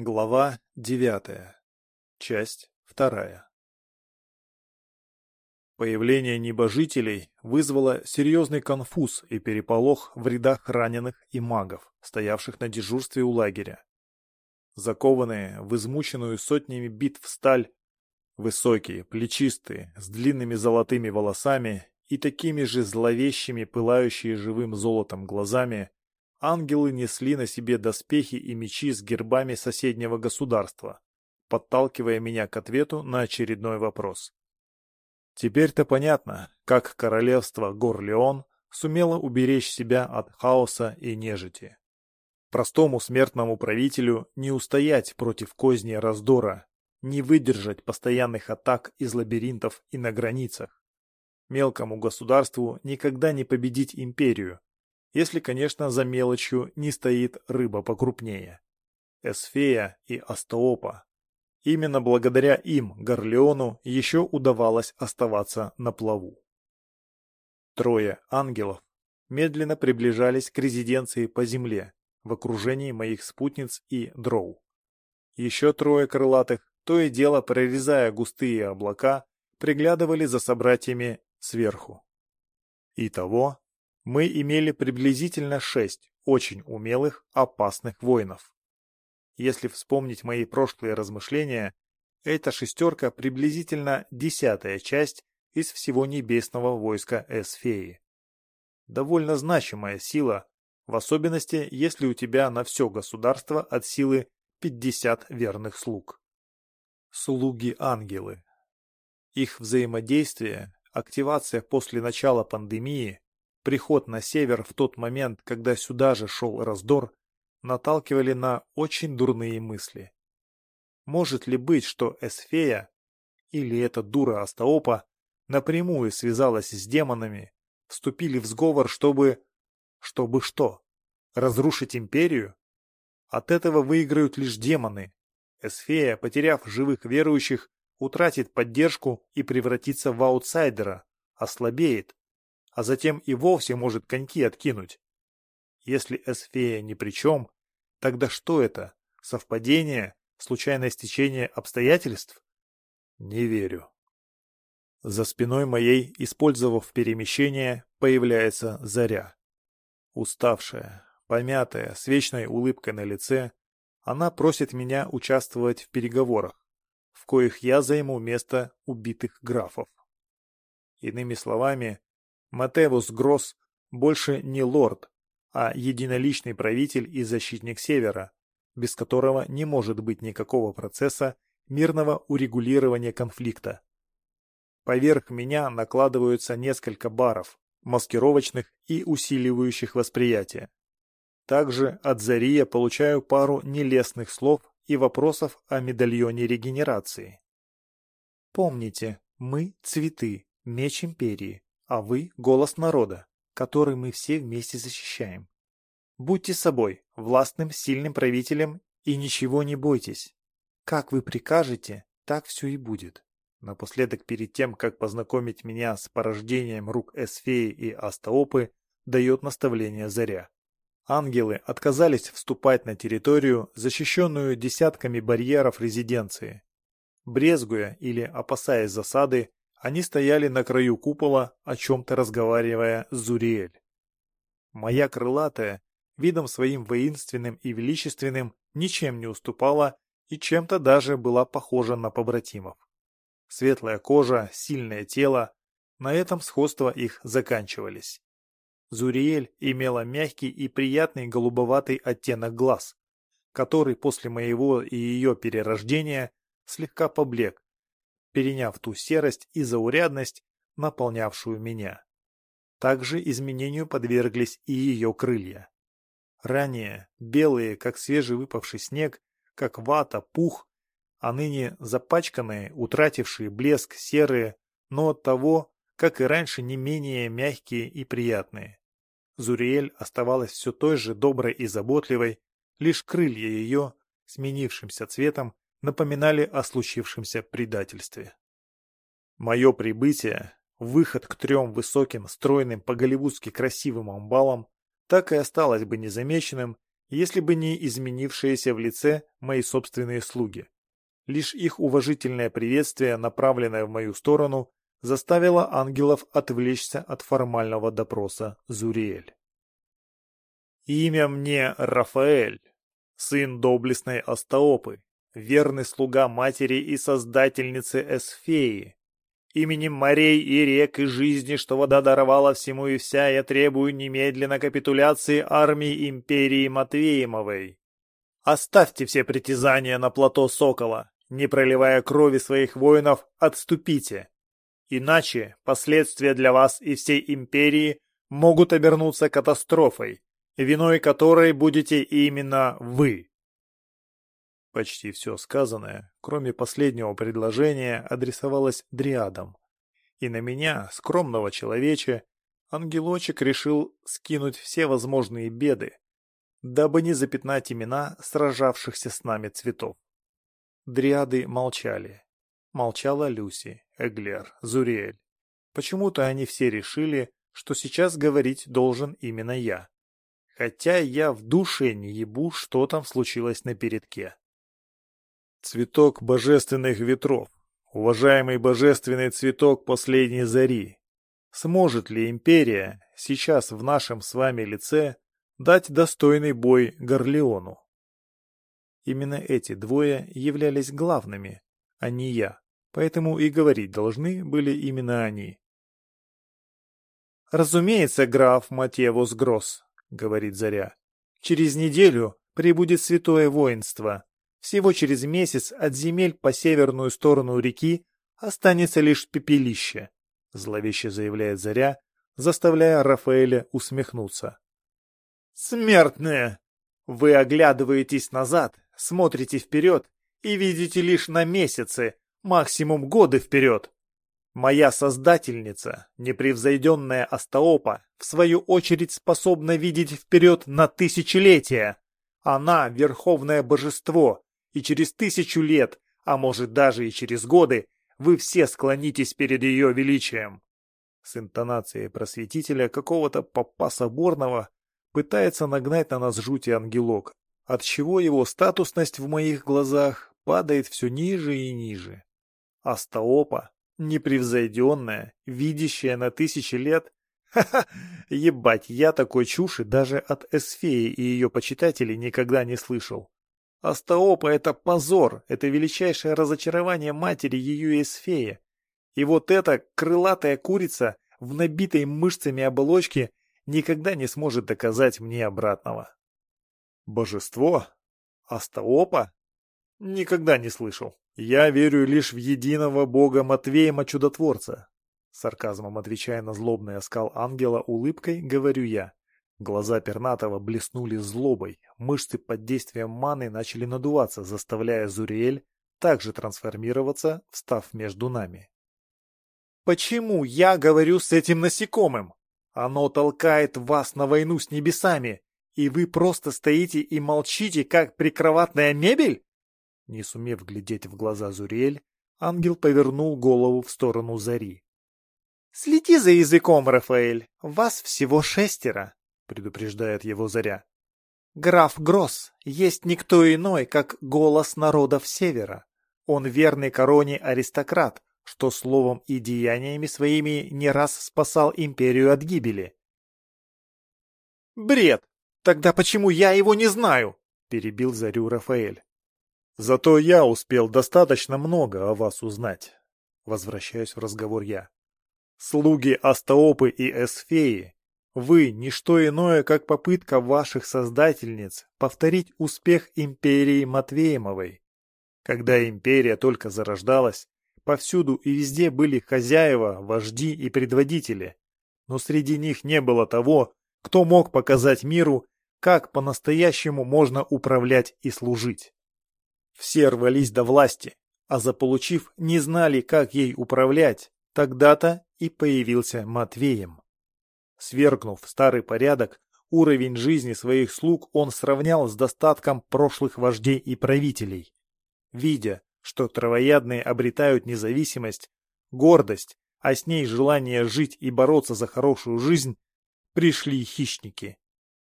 Глава девятая. Часть вторая. Появление небожителей вызвало серьезный конфуз и переполох в рядах раненых и магов, стоявших на дежурстве у лагеря. Закованные в измученную сотнями битв сталь, высокие, плечистые, с длинными золотыми волосами и такими же зловещими, пылающие живым золотом глазами, ангелы несли на себе доспехи и мечи с гербами соседнего государства, подталкивая меня к ответу на очередной вопрос. Теперь-то понятно, как королевство Горлеон сумело уберечь себя от хаоса и нежити. Простому смертному правителю не устоять против козни раздора, не выдержать постоянных атак из лабиринтов и на границах. Мелкому государству никогда не победить империю, если, конечно, за мелочью не стоит рыба покрупнее. Эсфея и Астаопа. Именно благодаря им Горлеону еще удавалось оставаться на плаву. Трое ангелов медленно приближались к резиденции по земле в окружении моих спутниц и дроу. Еще трое крылатых, то и дело прорезая густые облака, приглядывали за собратьями сверху. Итого мы имели приблизительно шесть очень умелых, опасных воинов. Если вспомнить мои прошлые размышления, эта шестерка приблизительно десятая часть из всего небесного войска Эсфеи. Довольно значимая сила, в особенности, если у тебя на все государство от силы 50 верных слуг. Слуги-ангелы. Их взаимодействие, активация после начала пандемии приход на север в тот момент, когда сюда же шел раздор, наталкивали на очень дурные мысли. Может ли быть, что Эсфея, или эта дура Астаопа, напрямую связалась с демонами, вступили в сговор, чтобы... Чтобы что? Разрушить империю? От этого выиграют лишь демоны. Эсфея, потеряв живых верующих, утратит поддержку и превратится в аутсайдера, ослабеет, а затем и вовсе может коньки откинуть. Если Эсфея ни при чем, тогда что это? Совпадение? Случайное стечение обстоятельств? Не верю. За спиной моей, использовав перемещение, появляется Заря. Уставшая, помятая, с вечной улыбкой на лице, она просит меня участвовать в переговорах, в коих я займу место убитых графов. Иными словами, Матевус Гросс больше не лорд, а единоличный правитель и защитник Севера, без которого не может быть никакого процесса мирного урегулирования конфликта. Поверх меня накладываются несколько баров, маскировочных и усиливающих восприятие. Также от Зария получаю пару нелестных слов и вопросов о медальоне регенерации. Помните, мы – цветы, меч империи а вы – голос народа, который мы все вместе защищаем. Будьте собой, властным, сильным правителем и ничего не бойтесь. Как вы прикажете, так все и будет. Напоследок, перед тем, как познакомить меня с порождением рук Эсфеи и Астаопы, дает наставление Заря. Ангелы отказались вступать на территорию, защищенную десятками барьеров резиденции. Брезгуя или опасаясь засады, они стояли на краю купола, о чем-то разговаривая с Зуриэль. Моя крылатая, видом своим воинственным и величественным, ничем не уступала и чем-то даже была похожа на побратимов. Светлая кожа, сильное тело, на этом сходства их заканчивались. Зуриэль имела мягкий и приятный голубоватый оттенок глаз, который после моего и ее перерождения слегка поблек, переняв ту серость и заурядность, наполнявшую меня. Также изменению подверглись и ее крылья. Ранее белые, как свежевыпавший снег, как вата, пух, а ныне запачканные, утратившие блеск, серые, но от того, как и раньше, не менее мягкие и приятные. Зуриэль оставалась все той же доброй и заботливой, лишь крылья ее, сменившимся цветом, напоминали о случившемся предательстве. Мое прибытие, выход к трем высоким, стройным, по-голливудски красивым амбалам, так и осталось бы незамеченным, если бы не изменившиеся в лице мои собственные слуги. Лишь их уважительное приветствие, направленное в мою сторону, заставило ангелов отвлечься от формального допроса Зуриэль. «Имя мне Рафаэль, сын доблестной Астаопы, верный слуга матери и создательницы Эсфеи. Именем морей и рек и жизни, что вода даровала всему и вся, я требую немедленно капитуляции армии империи Матвеемовой. Оставьте все притязания на плато Сокола, не проливая крови своих воинов, отступите. Иначе последствия для вас и всей империи могут обернуться катастрофой, виной которой будете именно вы. Почти все сказанное, кроме последнего предложения, адресовалось дриадам. И на меня, скромного человеча, ангелочек решил скинуть все возможные беды, дабы не запятнать имена сражавшихся с нами цветов. Дриады молчали. Молчала Люси, Эглер, Зуриэль. Почему-то они все решили, что сейчас говорить должен именно я. Хотя я в душе не ебу, что там случилось на передке. Цветок божественных ветров. Уважаемый божественный цветок последней зари. Сможет ли империя сейчас в нашем с вами лице дать достойный бой Горлеону? Именно эти двое являлись главными, а не я, поэтому и говорить должны были именно они. «Разумеется, граф Матевус Гросс», — говорит Заря, — «через неделю прибудет святое воинство. Всего через месяц от земель по северную сторону реки останется лишь пепелище», — зловеще заявляет Заря, заставляя Рафаэля усмехнуться. «Смертные! Вы оглядываетесь назад, смотрите вперед и видите лишь на месяцы, максимум годы вперед. Моя создательница, непревзойденная Астаопа, в свою очередь способна видеть вперед на тысячелетия. Она — верховное божество, и через тысячу лет, а может даже и через годы, вы все склонитесь перед ее величием. С интонацией просветителя какого-то попа соборного пытается нагнать на нас жути ангелок, отчего его статусность в моих глазах падает все ниже и ниже. Астаопа, непревзойденная, видящая на тысячи лет, ха-ха, ебать, я такой чуши даже от Эсфеи и ее почитателей никогда не слышал. Астаопа — это позор, это величайшее разочарование матери ее Эсфея. И вот эта крылатая курица в набитой мышцами оболочке никогда не сможет доказать мне обратного. Божество? Астаопа? Никогда не слышал. Я верю лишь в единого бога Матвеема Чудотворца. Сарказмом отвечая на злобный оскал ангела улыбкой, говорю я. Глаза Пернатого блеснули злобой, мышцы под действием маны начали надуваться, заставляя Зуриэль также трансформироваться, встав между нами. «Почему я говорю с этим насекомым? Оно толкает вас на войну с небесами, и вы просто стоите и молчите, как прикроватная мебель?» Не сумев глядеть в глаза Зурель, ангел повернул голову в сторону Зари. «Следи за языком, Рафаэль, вас всего шестеро», — предупреждает его Заря. «Граф Гросс есть никто иной, как голос народов Севера. Он верный короне аристократ, что словом и деяниями своими не раз спасал империю от гибели». «Бред!» «Тогда почему я его не знаю?» — перебил Зарю Рафаэль. «Зато я успел достаточно много о вас узнать», — возвращаюсь в разговор я. «Слуги Астаопы и Эсфеи, вы — ничто иное, как попытка ваших создательниц повторить успех империи Матвеемовой. Когда империя только зарождалась, повсюду и везде были хозяева, вожди и предводители, но среди них не было того, кто мог показать миру, как по-настоящему можно управлять и служить. Все рвались до власти, а заполучив, не знали, как ей управлять, тогда-то и появился Матвеем. Свергнув старый порядок, уровень жизни своих слуг он сравнял с достатком прошлых вождей и правителей. Видя, что травоядные обретают независимость, гордость, а с ней желание жить и бороться за хорошую жизнь, пришли хищники.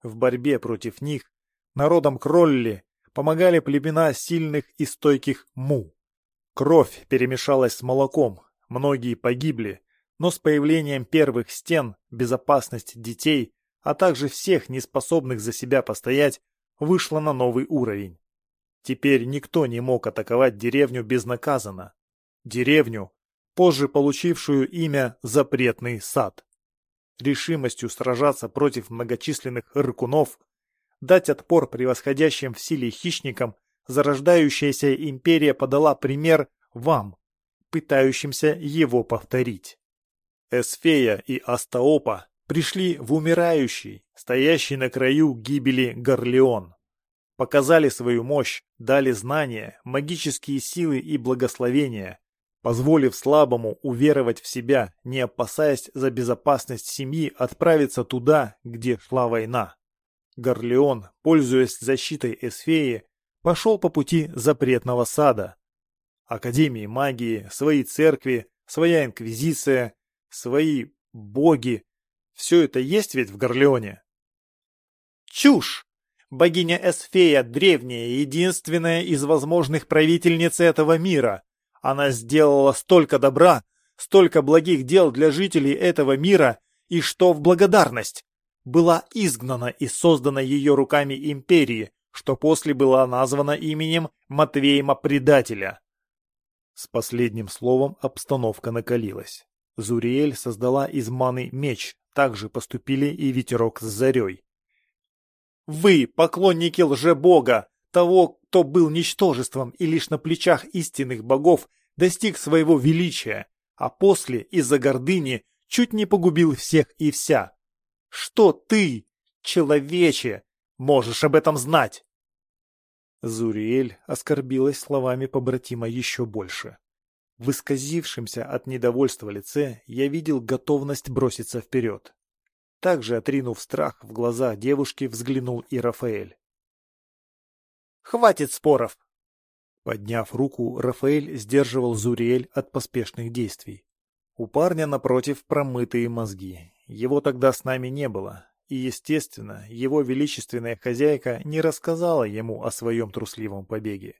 В борьбе против них народам Кролли помогали племена сильных и стойких Му. Кровь перемешалась с молоком, многие погибли, но с появлением первых стен безопасность детей, а также всех неспособных за себя постоять, вышла на новый уровень. Теперь никто не мог атаковать деревню безнаказанно. Деревню, позже получившую имя «Запретный сад». Решимостью сражаться против многочисленных рыкунов, дать отпор превосходящим в силе хищникам, зарождающаяся империя подала пример вам, пытающимся его повторить. Эсфея и Астаопа пришли в умирающий, стоящий на краю гибели Горлеон. Показали свою мощь, дали знания, магические силы и благословения, позволив слабому уверовать в себя, не опасаясь за безопасность семьи отправиться туда, где шла война. Горлеон, пользуясь защитой Эсфеи, пошел по пути запретного сада. Академии магии, свои церкви, своя инквизиция, свои боги, все это есть ведь в Горлеоне? Чушь! Богиня Эсфея древняя, единственная из возможных правительниц этого мира. Она сделала столько добра, столько благих дел для жителей этого мира, и что в благодарность? Была изгнана и создана ее руками империи, что после была названа именем Матвеема Предателя. С последним словом обстановка накалилась. Зуриэль создала из маны меч, так же поступили и ветерок с зарей. «Вы, поклонники лжебога, того, кто был ничтожеством и лишь на плечах истинных богов достиг своего величия, а после из-за гордыни чуть не погубил всех и вся. Что ты, человече, можешь об этом знать?» Зуриэль оскорбилась словами побратима еще больше. В исказившемся от недовольства лице я видел готовность броситься вперед. Также, отринув страх в глаза девушки, взглянул и Рафаэль. «Хватит споров!» Подняв руку, Рафаэль сдерживал Зуриэль от поспешных действий. У парня, напротив, промытые мозги. Его тогда с нами не было, и, естественно, его величественная хозяйка не рассказала ему о своем трусливом побеге.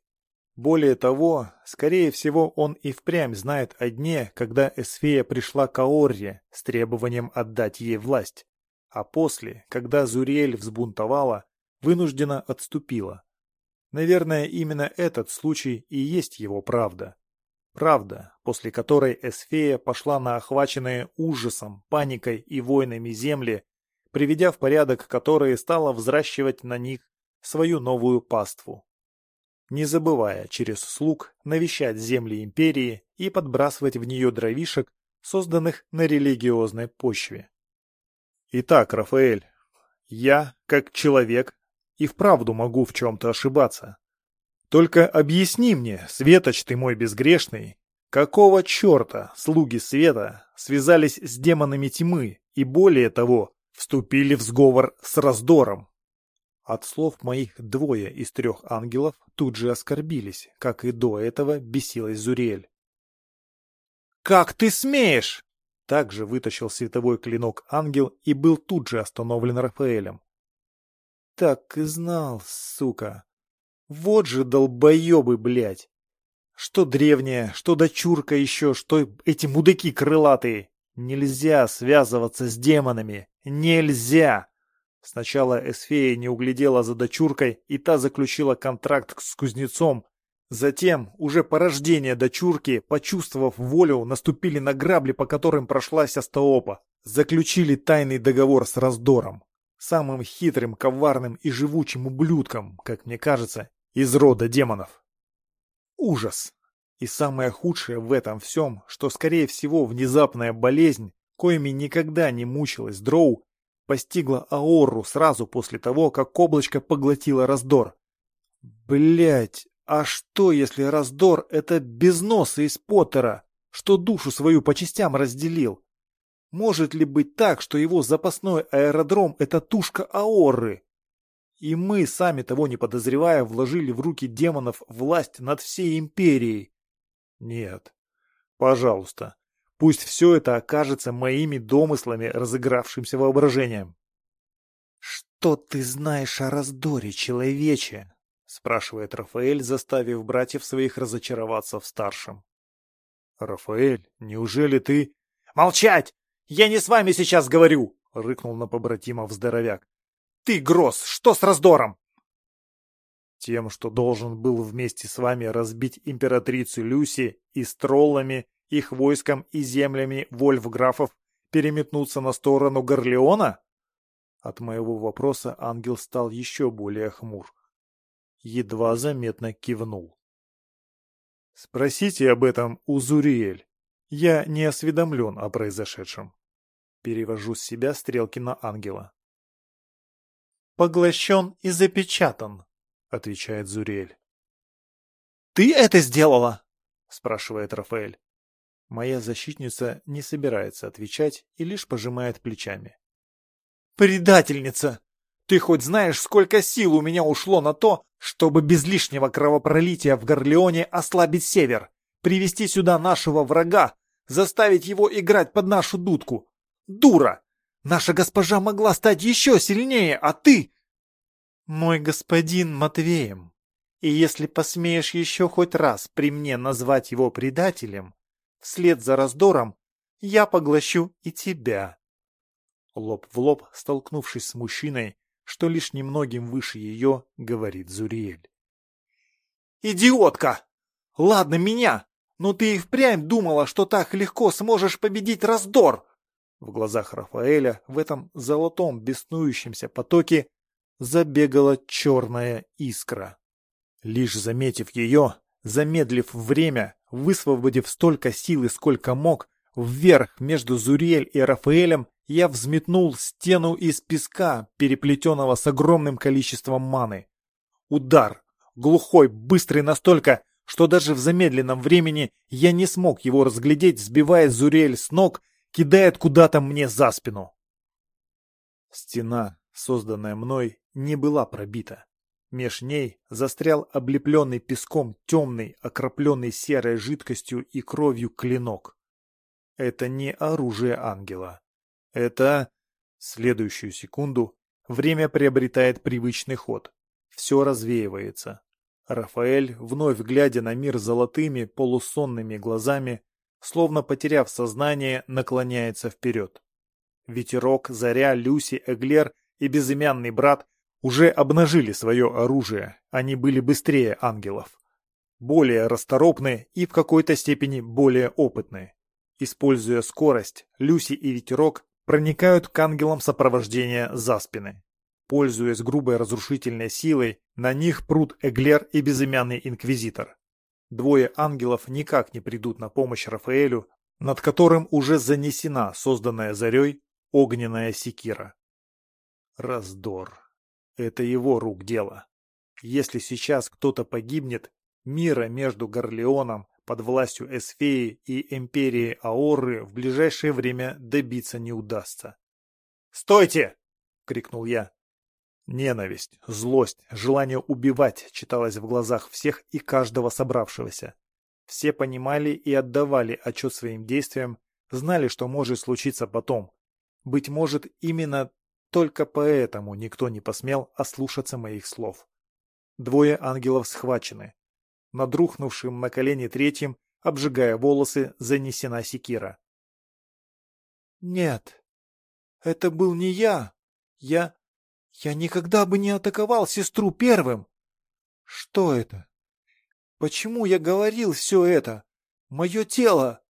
Более того, скорее всего, он и впрямь знает о дне, когда Эсфея пришла к Аорре с требованием отдать ей власть, а после, когда Зуриэль взбунтовала, вынуждена отступила. Наверное, именно этот случай и есть его правда. Правда, после которой Эсфея пошла на охваченные ужасом, паникой и войнами земли, приведя в порядок которые стала взращивать на них свою новую паству не забывая через слуг навещать земли империи и подбрасывать в нее дровишек, созданных на религиозной почве. Итак, Рафаэль, я, как человек, и вправду могу в чем-то ошибаться. Только объясни мне, светоч ты мой безгрешный, какого черта слуги света связались с демонами тьмы и, более того, вступили в сговор с раздором? От слов моих двое из трех ангелов тут же оскорбились, как и до этого бесилась Зурель. «Как ты смеешь!» Также вытащил световой клинок ангел и был тут же остановлен Рафаэлем. «Так и знал, сука! Вот же долбоебы, блядь! Что древняя, что дочурка еще, что эти мудаки крылатые! Нельзя связываться с демонами! Нельзя!» Сначала Эсфея не углядела за дочуркой, и та заключила контракт с кузнецом. Затем, уже по рождению дочурки, почувствовав волю, наступили на грабли, по которым прошлась Астаопа. Заключили тайный договор с раздором. Самым хитрым, коварным и живучим ублюдком, как мне кажется, из рода демонов. Ужас. И самое худшее в этом всем, что, скорее всего, внезапная болезнь, коими никогда не мучилась Дроу, постигла Аору сразу после того, как облачко поглотило раздор. Блять, а что, если раздор — это безносы из Поттера, что душу свою по частям разделил? Может ли быть так, что его запасной аэродром — это тушка Аоры? И мы, сами того не подозревая, вложили в руки демонов власть над всей империей? Нет. Пожалуйста, Пусть все это окажется моими домыслами, разыгравшимся воображением. «Что ты знаешь о раздоре, человече?» — спрашивает Рафаэль, заставив братьев своих разочароваться в старшем. «Рафаэль, неужели ты...» «Молчать! Я не с вами сейчас говорю!» — рыкнул на побратимов здоровяк. «Ты, Гросс, что с раздором?» Тем, что должен был вместе с вами разбить императрицу Люси и с троллами, их войском и землями вольфграфов переметнуться на сторону Горлеона? От моего вопроса ангел стал еще более хмур. Едва заметно кивнул. «Спросите об этом у Зуриэль. Я не осведомлен о произошедшем». Перевожу с себя стрелки на ангела. «Поглощен и запечатан», — отвечает Зуриэль. «Ты это сделала?» — спрашивает Рафаэль. Моя защитница не собирается отвечать и лишь пожимает плечами. «Предательница! Ты хоть знаешь, сколько сил у меня ушло на то, чтобы без лишнего кровопролития в Горлеоне ослабить север, привести сюда нашего врага, заставить его играть под нашу дудку? Дура! Наша госпожа могла стать еще сильнее, а ты...» «Мой господин Матвеем, и если посмеешь еще хоть раз при мне назвать его предателем, вслед за раздором я поглощу и тебя» лоб в лоб, столкнувшись с мужчиной, что лишь немногим выше ее, говорит Зуриэль. «Идиотка! Ладно меня, но ты и впрямь думала, что так легко сможешь победить раздор!» В глазах Рафаэля в этом золотом беснующемся потоке забегала черная искра. Лишь заметив ее, замедлив время, высвободив столько силы, сколько мог, вверх между Зуриэль и Рафаэлем я взметнул стену из песка, переплетенного с огромным количеством маны. Удар, глухой, быстрый настолько, что даже в замедленном времени я не смог его разглядеть, сбивая Зурель с ног, кидает куда-то мне за спину. Стена, созданная мной, не была пробита. Меж ней застрял облепленный песком темный, окропленный серой жидкостью и кровью клинок. Это не оружие ангела. Это... Следующую секунду время приобретает привычный ход. Все развеивается. Рафаэль, вновь глядя на мир золотыми, полусонными глазами, словно потеряв сознание, наклоняется вперед. Ветерок, Заря, Люси, Эглер и безымянный брат уже обнажили свое оружие, они были быстрее ангелов. Более расторопны и в какой-то степени более опытны. Используя скорость, Люси и Ветерок проникают к ангелам сопровождения за спины. Пользуясь грубой разрушительной силой, на них прут Эглер и безымянный Инквизитор. Двое ангелов никак не придут на помощь Рафаэлю, над которым уже занесена созданная зарей огненная секира. Раздор. Это его рук дело. Если сейчас кто-то погибнет, мира между Горлеоном под властью Эсфеи и империи Аоры в ближайшее время добиться не удастся. «Стойте!» — крикнул я. Ненависть, злость, желание убивать читалось в глазах всех и каждого собравшегося. Все понимали и отдавали отчет своим действиям, знали, что может случиться потом. Быть может, именно только поэтому никто не посмел ослушаться моих слов. Двое ангелов схвачены, над рухнувшим на колени третьим, обжигая волосы, занесена секира. «Нет, это был не я. Я... я никогда бы не атаковал сестру первым. Что это? Почему я говорил все это? Мое тело!»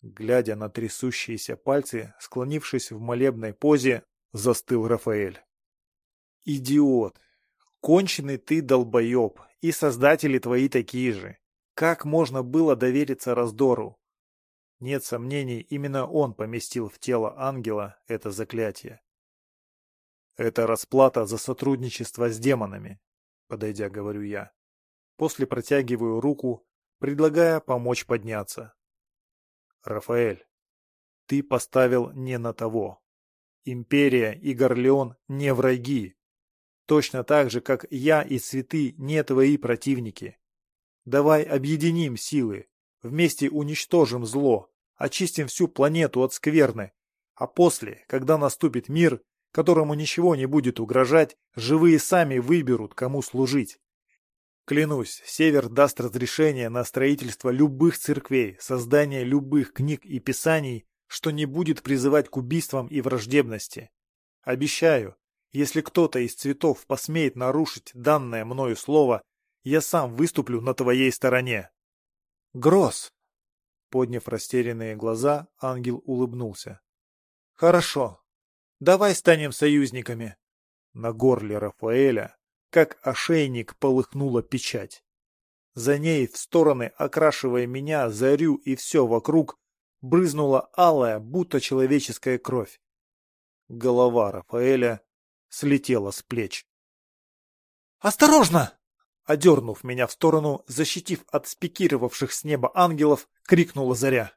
Глядя на трясущиеся пальцы, склонившись в молебной позе, застыл Рафаэль. «Идиот! Конченый ты долбоеб, и создатели твои такие же. Как можно было довериться раздору? Нет сомнений, именно он поместил в тело ангела это заклятие. Это расплата за сотрудничество с демонами, подойдя, говорю я. После протягиваю руку, предлагая помочь подняться. Рафаэль, ты поставил не на того. Империя и Горлеон не враги, Точно так же, как я и цветы не твои противники. Давай объединим силы, вместе уничтожим зло, очистим всю планету от скверны, а после, когда наступит мир, которому ничего не будет угрожать, живые сами выберут, кому служить. Клянусь, Север даст разрешение на строительство любых церквей, создание любых книг и писаний, что не будет призывать к убийствам и враждебности. Обещаю, если кто-то из цветов посмеет нарушить данное мною слово, я сам выступлю на твоей стороне. Гросс! Подняв растерянные глаза, ангел улыбнулся. Хорошо. Давай станем союзниками. На горле Рафаэля, как ошейник, полыхнула печать. За ней, в стороны, окрашивая меня, зарю и все вокруг, брызнула алая, будто человеческая кровь. Голова Рафаэля слетела с плеч. «Осторожно!» Одернув меня в сторону, защитив от спикировавших с неба ангелов, крикнула Заря.